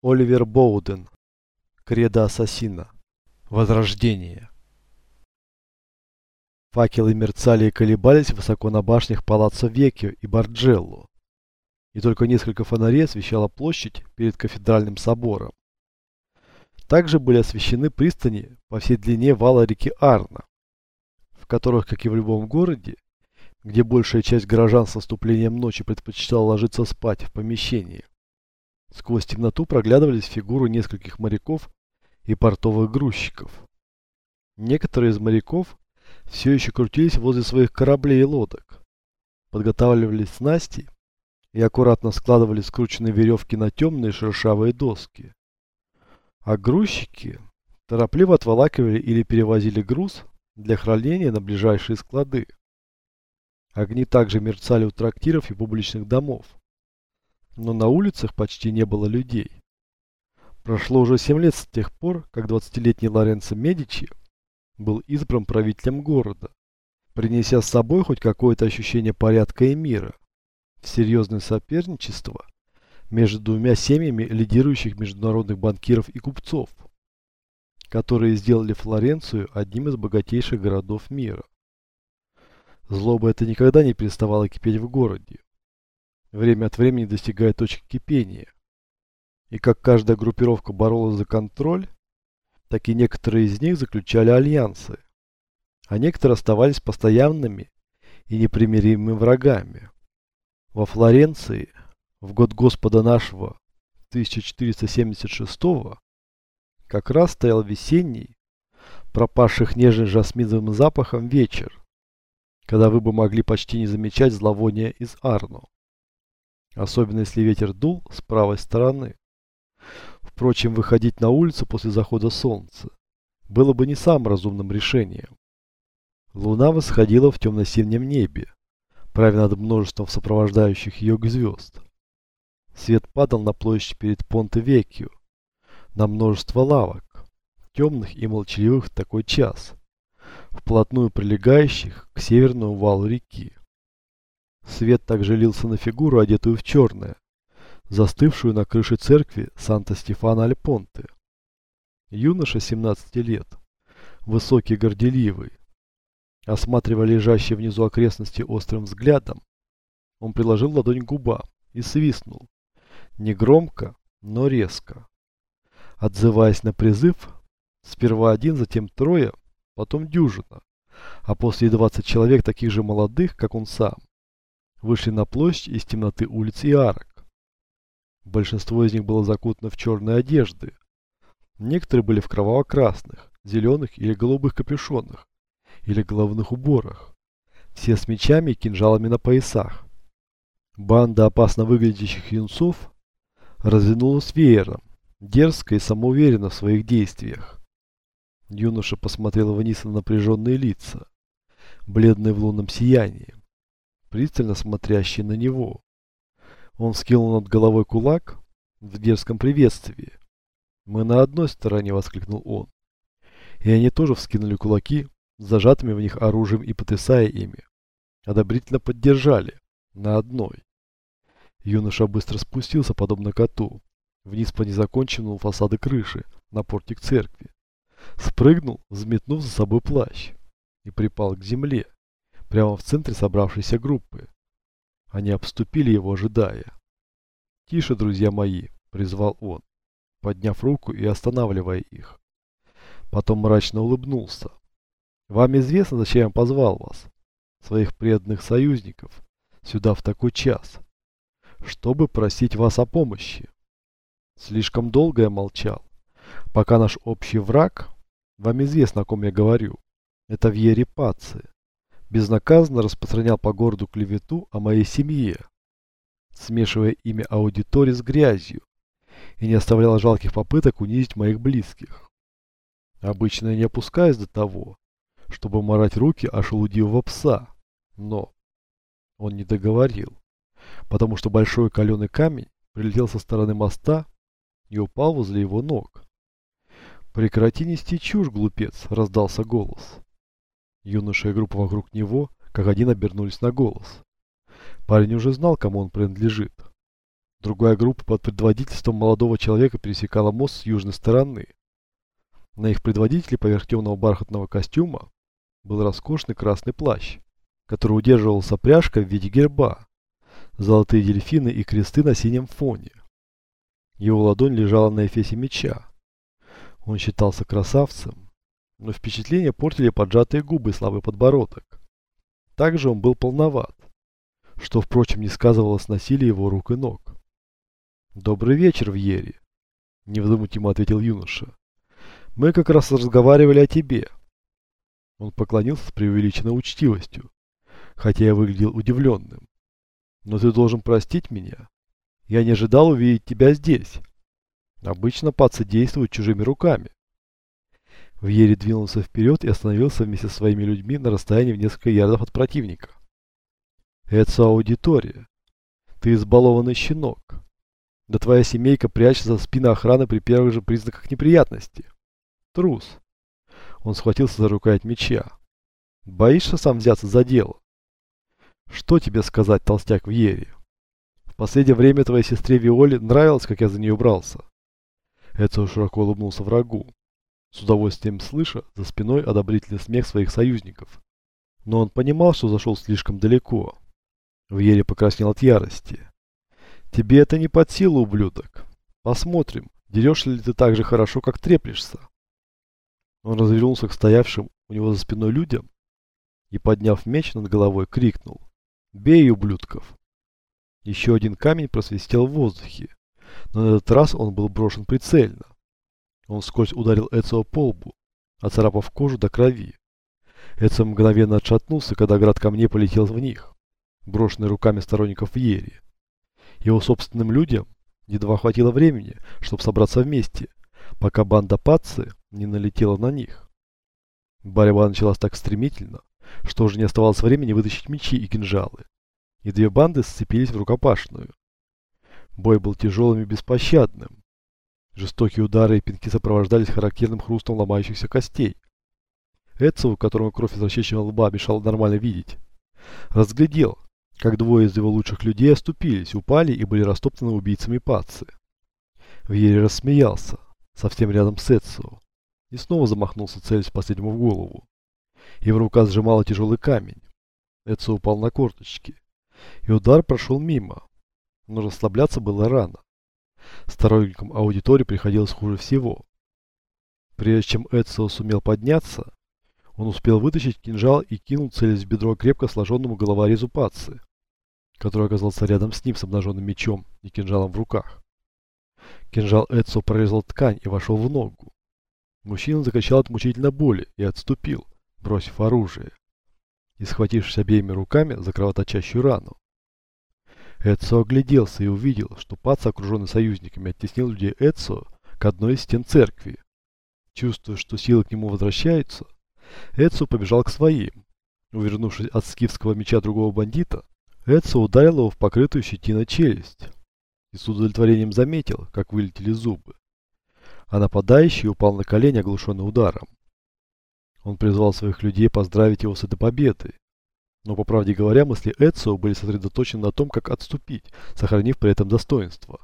Оливер Боуден. Кредо ассасина. Возрождение. Факелы мерцали и колебались высоко на башнях Палаццо Веккио и Барджелло. И только несколько фонарей освещала площадь перед кафедральным собором. Также были освещены пристани по всей длине вала реки Арна, в которых, как и в любом городе, где большая часть горожан с наступлением ночи предпочитала ложиться спать в помещении, Сквозь темноту проглядывались фигуры нескольких моряков и портовых грузчиков. Некоторые из моряков все еще крутились возле своих кораблей и лодок, подготавливали снасти и аккуратно складывали скрученные веревки на темные шершавые доски. А грузчики торопливо отволакивали или перевозили груз для хранения на ближайшие склады. Огни также мерцали у трактиров и публичных домов но на улицах почти не было людей. Прошло уже 7 лет с тех пор, как 20-летний Лоренцо Медичи был избран правителем города, принеся с собой хоть какое-то ощущение порядка и мира в серьезное соперничество между двумя семьями лидирующих международных банкиров и купцов, которые сделали Флоренцию одним из богатейших городов мира. Злоба это никогда не переставала кипеть в городе время от времени достигая точки кипения. И как каждая группировка боролась за контроль, так и некоторые из них заключали альянсы, а некоторые оставались постоянными и непримиримыми врагами. Во Флоренции в год Господа нашего 1476 как раз стоял весенний, пропавших нежным жасминовым запахом вечер, когда вы бы могли почти не замечать зловония из Арно особенно если ветер дул с правой стороны. Впрочем, выходить на улицу после захода солнца было бы не самым разумным решением. Луна восходила в темно-синем небе, правя над множеством сопровождающих ее звезд. Свет падал на площадь перед Понте-Веккио, на множество лавок, темных и молчаливых в такой час, вплотную прилегающих к северному валу реки. Свет также лился на фигуру, одетую в черное, застывшую на крыше церкви Санта-Стефана Альпонте. Юноша 17 лет, высокий горделивый, осматривая лежащие внизу окрестности острым взглядом, он приложил ладонь к губам и свистнул, негромко, но резко. Отзываясь на призыв, сперва один, затем трое, потом дюжина, а после 20 человек таких же молодых, как он сам, вышли на площадь из темноты улиц и арок. Большинство из них было закутано в черные одежды. Некоторые были в кроваво-красных, зеленых или голубых капюшонах, или головных уборах. Все с мечами и кинжалами на поясах. Банда опасно выглядящих юнцов развернулась веером, дерзко и самоуверенно в своих действиях. Юноша посмотрел вниз на напряженные лица, бледные в лунном сиянии пристально смотрящий на него. Он скинул над головой кулак в дерзком приветствии. «Мы на одной стороне», — воскликнул он. И они тоже вскинули кулаки, зажатыми в них оружием и потрясая ими. Одобрительно поддержали. На одной. Юноша быстро спустился, подобно коту, вниз по незаконченному фасаду крыши, на портик церкви. Спрыгнул, взметнув за собой плащ, и припал к земле, прямо в центре собравшейся группы. Они обступили его, ожидая. «Тише, друзья мои!» – призвал он, подняв руку и останавливая их. Потом мрачно улыбнулся. «Вам известно, зачем я позвал вас, своих преданных союзников, сюда в такой час, чтобы просить вас о помощи. Слишком долго я молчал, пока наш общий враг, вам известно, о ком я говорю, это Вьери Паци, безнаказанно распространял по городу клевету о моей семье, смешивая имя аудитории с грязью, и не оставлял жалких попыток унизить моих близких. Обычно я не опускаюсь до того, чтобы морать руки о шелудивого пса, но он не договорил, потому что большой каленый камень прилетел со стороны моста и упал возле его ног. «Прекрати нести чушь, глупец!» – раздался голос. Юноша и группа вокруг него, как один, обернулись на голос. Парень уже знал, кому он принадлежит. Другая группа под предводительством молодого человека пересекала мост с южной стороны. На их предводителе поверх темного бархатного костюма был роскошный красный плащ, который удерживался пряжкой в виде герба, золотые дельфины и кресты на синем фоне. Его ладонь лежала на эфесе меча. Он считался красавцем, но впечатление портили поджатые губы и слабый подбородок. Также он был полноват, что, впрочем, не сказывалось на силе его рук и ног. «Добрый вечер, Вьери», — невозмутимо ответил юноша. «Мы как раз разговаривали о тебе». Он поклонился с преувеличенной учтивостью, хотя я выглядел удивленным. «Но ты должен простить меня. Я не ожидал увидеть тебя здесь. Обычно пацы действуют чужими руками». Вьери двинулся вперед и остановился вместе со своими людьми на расстоянии в несколько ярдов от противника. «Это аудитория. Ты избалованный щенок. Да твоя семейка прячется за спиной охраны при первых же признаках неприятности. Трус. Он схватился за рукоять меча. Боишься сам взяться за дело? Что тебе сказать, толстяк в Ере? В последнее время твоей сестре Виоле нравилось, как я за нее брался. Эцио широко улыбнулся врагу, с удовольствием слыша за спиной одобрительный смех своих союзников. Но он понимал, что зашел слишком далеко. В Ере покраснел от ярости. Тебе это не под силу, ублюдок. Посмотрим, дерешься ли ты так же хорошо, как треплешься. Он развернулся к стоявшим у него за спиной людям и, подняв меч над головой, крикнул. «Бей, ублюдков!» Еще один камень просвистел в воздухе, но на этот раз он был брошен прицельно. Он вскользь ударил Эцио по лбу, оцарапав кожу до крови. Эцио мгновенно отшатнулся, когда град камней полетел в них, брошенный руками сторонников Ери. Его собственным людям едва хватило времени, чтобы собраться вместе, пока банда Пацци не налетела на них. Борьба началась так стремительно, что уже не оставалось времени вытащить мечи и кинжалы, и две банды сцепились в рукопашную. Бой был тяжелым и беспощадным. Жестокие удары и пинки сопровождались характерным хрустом ломающихся костей. Эдсо, которому кровь из расчищенного лба мешала нормально видеть, разглядел, как двое из его лучших людей оступились, упали и были растоптаны убийцами Паци. Вьери рассмеялся, совсем рядом с Эцио, и снова замахнулся, целясь последнему в голову. Его рука сжимала тяжелый камень. Эцио упал на корточки, и удар прошел мимо, но расслабляться было рано. Сторонникам аудитории приходилось хуже всего. Прежде чем Эцио сумел подняться, он успел вытащить кинжал и кинул целясь в бедро крепко сложенному головорезу Паци который оказался рядом с ним с обнаженным мечом и кинжалом в руках. Кинжал Эдсо прорезал ткань и вошел в ногу. Мужчина закачал от мучительной боли и отступил, бросив оружие, и схватившись обеими руками за кровоточащую рану. Эдсо огляделся и увидел, что Пац, окруженный союзниками, оттеснил людей Эдсо к одной из стен церкви. Чувствуя, что силы к нему возвращаются, Эдсо побежал к своим. Увернувшись от скифского меча другого бандита, Эдсо ударил его в покрытую щетиной челюсть и с удовлетворением заметил, как вылетели зубы. А нападающий упал на колени, оглушенный ударом. Он призвал своих людей поздравить его с этой победой. Но, по правде говоря, мысли Эдсо были сосредоточены на том, как отступить, сохранив при этом достоинство.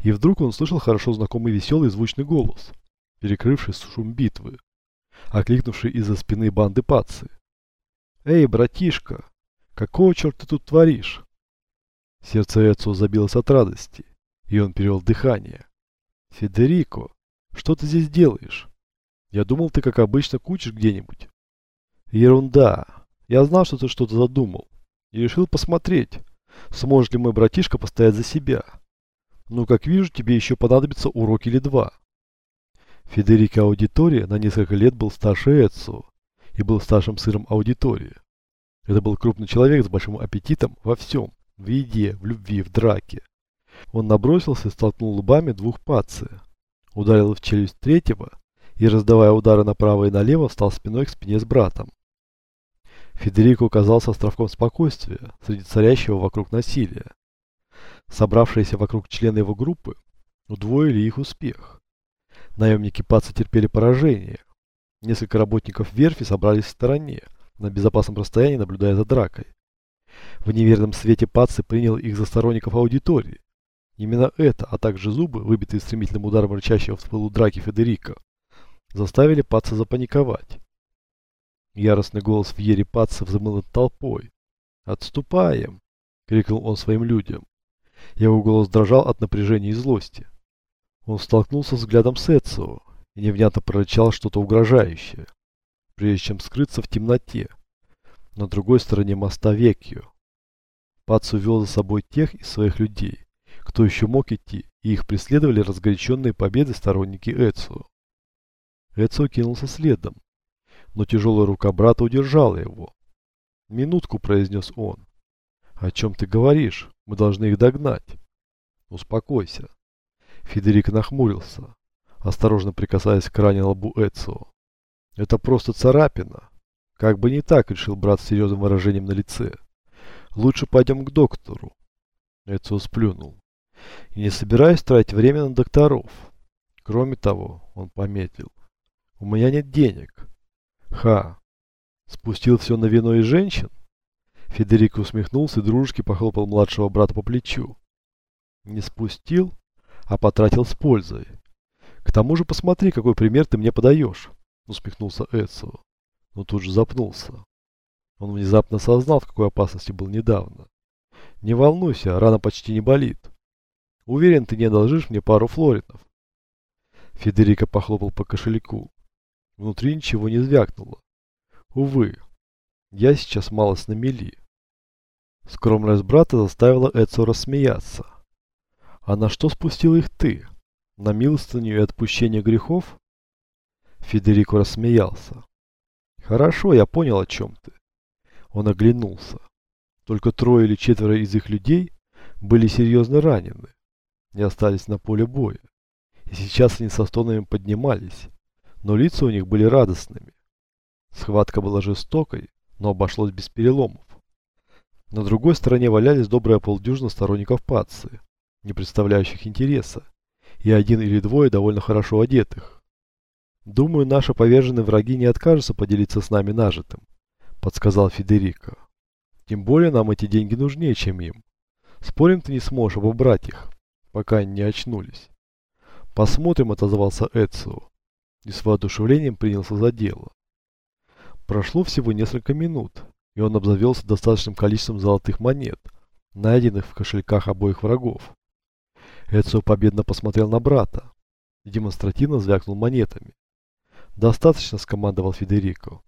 И вдруг он услышал хорошо знакомый веселый звучный голос, перекрывший шум битвы, окликнувший из-за спины банды Пацы. «Эй, братишка, Какого черта ты тут творишь? Сердце Эцио забилось от радости, и он перевел дыхание. Федерико, что ты здесь делаешь? Я думал, ты как обычно кучишь где-нибудь. Ерунда. Я знал, что ты что-то задумал. И решил посмотреть, сможет ли мой братишка постоять за себя. Ну, как вижу, тебе еще понадобится урок или два. Федерико Аудитория на несколько лет был старше Эцио и был старшим сыром аудитории. Это был крупный человек с большим аппетитом во всем. В еде, в любви, в драке. Он набросился и столкнул лбами двух паци. Ударил в челюсть третьего и, раздавая удары направо и налево, встал спиной к спине с братом. Федерико оказался островком спокойствия среди царящего вокруг насилия. Собравшиеся вокруг члены его группы удвоили их успех. Наемники Паца терпели поражение. Несколько работников верфи собрались в стороне, на безопасном расстоянии, наблюдая за дракой. В неверном свете Паци принял их за сторонников аудитории Именно это, а также зубы, выбитые стремительным ударом рычащего в пылу драки Федерика, заставили Паца запаниковать. Яростный голос в Ере Паца взмыл над толпой. «Отступаем!» — крикнул он своим людям. Его голос дрожал от напряжения и злости. Он столкнулся взглядом с Эцио и невнятно прорычал что-то угрожающее, прежде чем скрыться в темноте, на другой стороне моста Векью. Пац увел за собой тех из своих людей, кто еще мог идти, и их преследовали разгоряченные победы сторонники Эцио. Эцио кинулся следом, но тяжелая рука брата удержала его. «Минутку», — произнес он. «О чем ты говоришь? Мы должны их догнать». «Успокойся». Федерик нахмурился, осторожно прикасаясь к ране лбу Эцио. «Это просто царапина. Как бы не так», — решил брат с серьезным выражением на лице. «Лучше пойдем к доктору». Эцио сплюнул. «И не собираюсь тратить время на докторов. Кроме того, он пометил, у меня нет денег». «Ха! Спустил все на вино и женщин?» Федерико усмехнулся и дружески похлопал младшего брата по плечу. «Не спустил, а потратил с пользой. К тому же посмотри, какой пример ты мне подаешь», усмехнулся Эцио, но тут же запнулся. Он внезапно осознал, в какой опасности был недавно. «Не волнуйся, рана почти не болит. Уверен, ты не одолжишь мне пару флоринов». Федерико похлопал по кошельку. Внутри ничего не звякнуло. Увы, я сейчас мало на мели. Скромность брата заставила Эцо рассмеяться. А на что спустил их ты? На милостыню и отпущение грехов? Федерико рассмеялся. Хорошо, я понял, о чем ты. Он оглянулся. Только трое или четверо из их людей были серьезно ранены и остались на поле боя. И сейчас они со стонами поднимались, но лица у них были радостными. Схватка была жестокой, но обошлось без переломов. На другой стороне валялись добрая полдюжина сторонников Пации, не представляющих интереса, и один или двое довольно хорошо одетых. «Думаю, наши поверженные враги не откажутся поделиться с нами нажитым», – подсказал Федерико. «Тем более нам эти деньги нужнее, чем им. Спорим, ты не сможешь обобрать их, пока они не очнулись». «Посмотрим», – отозвался Эцио, и с воодушевлением принялся за дело. Прошло всего несколько минут, и он обзавелся достаточным количеством золотых монет, найденных в кошельках обоих врагов. Эцио победно посмотрел на брата и демонстративно звякнул монетами. «Достаточно», — скомандовал Федерико.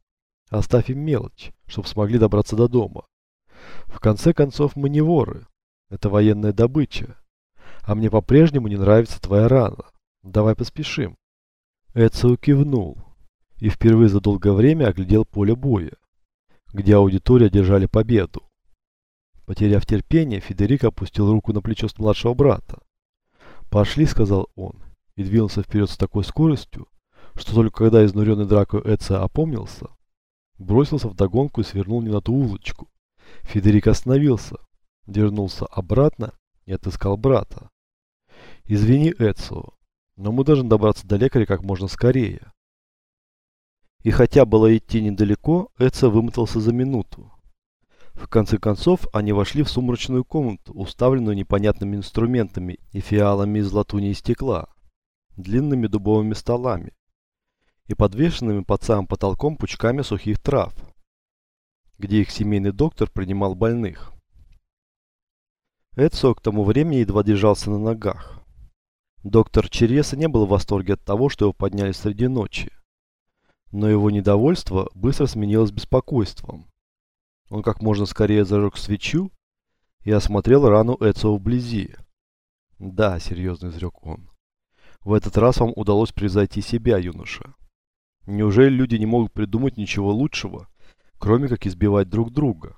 «Оставь им мелочь, чтобы смогли добраться до дома. В конце концов, мы не воры. Это военная добыча. А мне по-прежнему не нравится твоя рана. Давай поспешим». Эцио кивнул и впервые за долгое время оглядел поле боя, где аудитория одержали победу. Потеряв терпение, Федерик опустил руку на плечо младшего брата. «Пошли», — сказал он, и двинулся вперед с такой скоростью, что только когда изнуренный дракой Эца опомнился, бросился в догонку и свернул не на ту улочку. Федерик остановился, дернулся обратно и отыскал брата. «Извини, Эцио, но мы должны добраться до лекаря как можно скорее». И хотя было идти недалеко, Эца вымотался за минуту. В конце концов, они вошли в сумрачную комнату, уставленную непонятными инструментами и фиалами из латуни и стекла, длинными дубовыми столами и подвешенными под самым потолком пучками сухих трав, где их семейный доктор принимал больных. Эдсо к тому времени едва держался на ногах. Доктор Череса не был в восторге от того, что его подняли среди ночи. Но его недовольство быстро сменилось беспокойством. Он как можно скорее зажег свечу и осмотрел рану Эцио вблизи. «Да», — серьезно изрек он, — «в этот раз вам удалось превзойти себя, юноша. Неужели люди не могут придумать ничего лучшего, кроме как избивать друг друга?»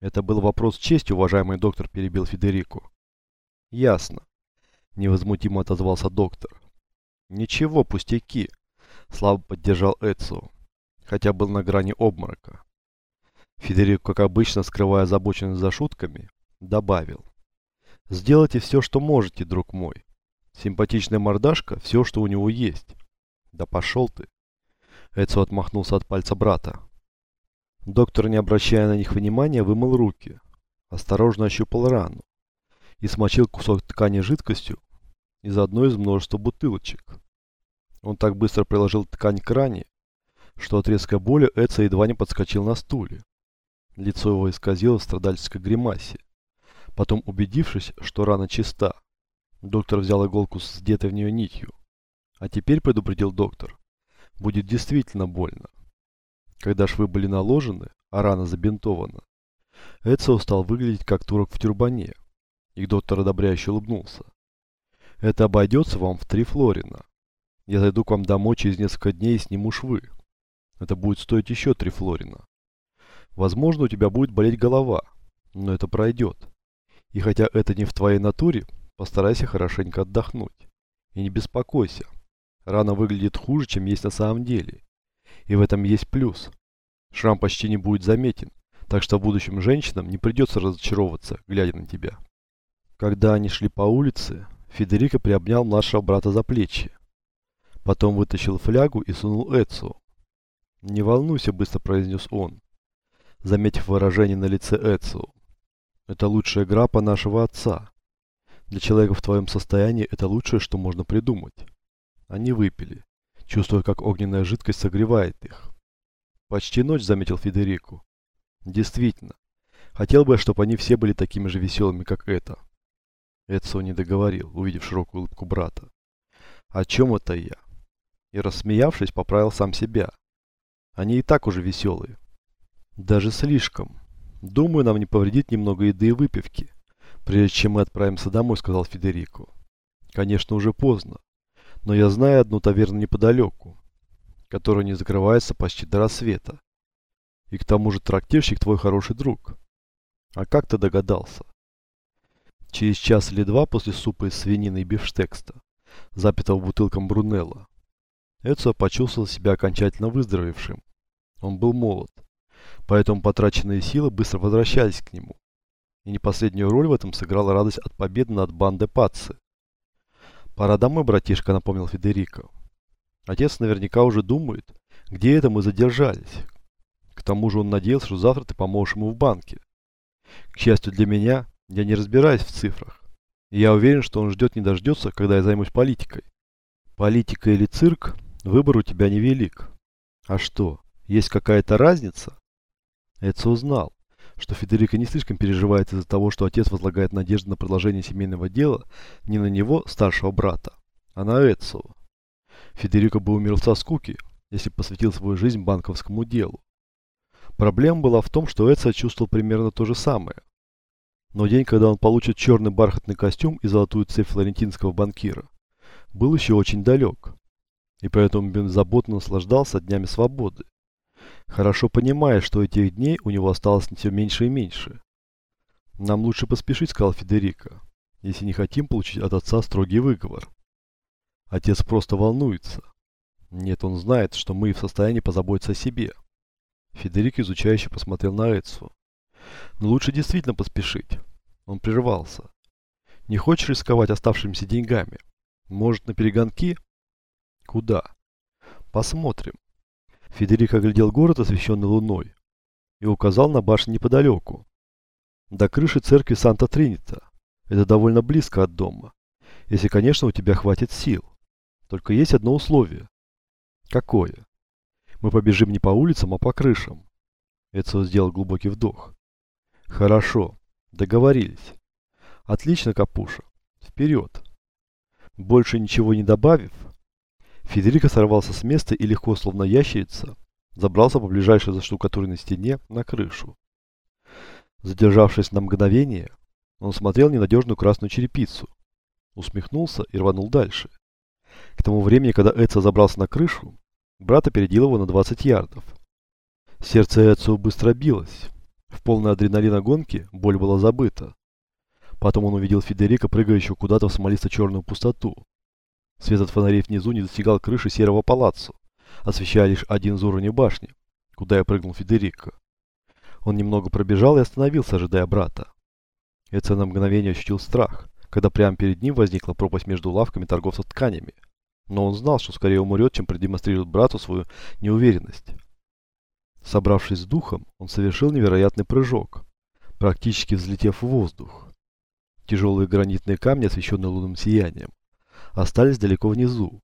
«Это был вопрос чести, уважаемый доктор», — перебил Федерико. «Ясно», — невозмутимо отозвался доктор. «Ничего, пустяки», — слабо поддержал Эцио, хотя был на грани обморока. Федерик, как обычно, скрывая озабоченность за шутками, добавил. «Сделайте все, что можете, друг мой. Симпатичная мордашка – все, что у него есть». «Да пошел ты!» Эдсо отмахнулся от пальца брата. Доктор, не обращая на них внимания, вымыл руки. Осторожно ощупал рану. и смочил кусок ткани жидкостью из одной из множества бутылочек. Он так быстро приложил ткань к ране, что от резкой боли Эдса едва не подскочил на стуле. Лицо его исказило в страдальческой гримасе. Потом, убедившись, что рана чиста, доктор взял иголку с вдетой в нее нитью. А теперь, предупредил доктор, будет действительно больно. Когда швы были наложены, а рана забинтована, Эдсо стал выглядеть как турок в тюрбане, и доктор одобряюще улыбнулся. Это обойдется вам в три флорина. Я зайду к вам домой через несколько дней и сниму швы. Это будет стоить еще три флорина. Возможно, у тебя будет болеть голова, но это пройдет. И хотя это не в твоей натуре, постарайся хорошенько отдохнуть. И не беспокойся. Рана выглядит хуже, чем есть на самом деле. И в этом есть плюс. Шрам почти не будет заметен, так что будущим женщинам не придется разочаровываться, глядя на тебя. Когда они шли по улице, Федерико приобнял младшего брата за плечи. Потом вытащил флягу и сунул Эцу. «Не волнуйся», — быстро произнес он, заметив выражение на лице Эцу. «Это лучшая грапа нашего отца. Для человека в твоем состоянии это лучшее, что можно придумать». Они выпили, чувствуя, как огненная жидкость согревает их. «Почти ночь», — заметил Федерику. «Действительно. Хотел бы, чтобы они все были такими же веселыми, как это». Эдсо не договорил, увидев широкую улыбку брата. «О чем это я?» И, рассмеявшись, поправил сам себя. Они и так уже веселые. Даже слишком. Думаю, нам не повредит немного еды и выпивки, прежде чем мы отправимся домой, сказал Федерико. Конечно, уже поздно. Но я знаю одну таверну неподалеку, которая не закрывается почти до рассвета. И к тому же трактирщик твой хороший друг. А как ты догадался? Через час или два после супа из свинины и бифштекста, запитого бутылком Брунелла, Эдсо почувствовал себя окончательно выздоровевшим он был молод, поэтому потраченные силы быстро возвращались к нему. И не последнюю роль в этом сыграла радость от победы над бандой Пацци. «Пора домой, братишка», — напомнил Федерико. «Отец наверняка уже думает, где это мы задержались. К тому же он надеялся, что завтра ты поможешь ему в банке. К счастью для меня, я не разбираюсь в цифрах. И я уверен, что он ждет не дождется, когда я займусь политикой. Политика или цирк, выбор у тебя невелик. А что, есть какая-то разница? Эдсо узнал, что Федерико не слишком переживает из-за того, что отец возлагает надежды на продолжение семейного дела не на него, старшего брата, а на Эдсо. Федерико бы умер со скуки, если посвятил свою жизнь банковскому делу. Проблема была в том, что Эдсо чувствовал примерно то же самое. Но день, когда он получит черный бархатный костюм и золотую цепь флорентинского банкира, был еще очень далек. И поэтому беззаботно наслаждался днями свободы, хорошо понимая, что этих дней у него осталось все меньше и меньше. «Нам лучше поспешить», — сказал Федерико, «если не хотим получить от отца строгий выговор». Отец просто волнуется. Нет, он знает, что мы в состоянии позаботиться о себе. Федерико изучающе посмотрел на Эдсу. Но лучше действительно поспешить. Он прервался. Не хочешь рисковать оставшимися деньгами? Может, на перегонки? Куда? Посмотрим. Федерик оглядел город, освещенный луной, и указал на башню неподалеку. До крыши церкви Санта-Тринита. Это довольно близко от дома. Если, конечно, у тебя хватит сил. Только есть одно условие. Какое? Мы побежим не по улицам, а по крышам. Эцио сделал глубокий вдох. Хорошо. Договорились. Отлично, Капуша. Вперед. Больше ничего не добавив, Федерико сорвался с места и легко, словно ящерица, забрался по ближайшей заштукатуренной стене на крышу. Задержавшись на мгновение, он смотрел ненадежную красную черепицу, усмехнулся и рванул дальше. К тому времени, когда Эдсо забрался на крышу, брат опередил его на 20 ярдов. Сердце Эдсо быстро билось. В полной адреналина гонки боль была забыта. Потом он увидел Федерика, прыгающего куда-то в смолисто-черную пустоту. Свет от фонарей внизу не достигал крыши серого палаццо, освещая лишь один из уровней башни, куда я прыгнул Федерико. Он немного пробежал и остановился, ожидая брата. Эдсо на мгновение ощутил страх, когда прямо перед ним возникла пропасть между лавками торговцев тканями. Но он знал, что скорее умрет, чем продемонстрирует брату свою неуверенность. Собравшись с духом, он совершил невероятный прыжок, практически взлетев в воздух. Тяжелые гранитные камни, освещенные лунным сиянием, остались далеко внизу.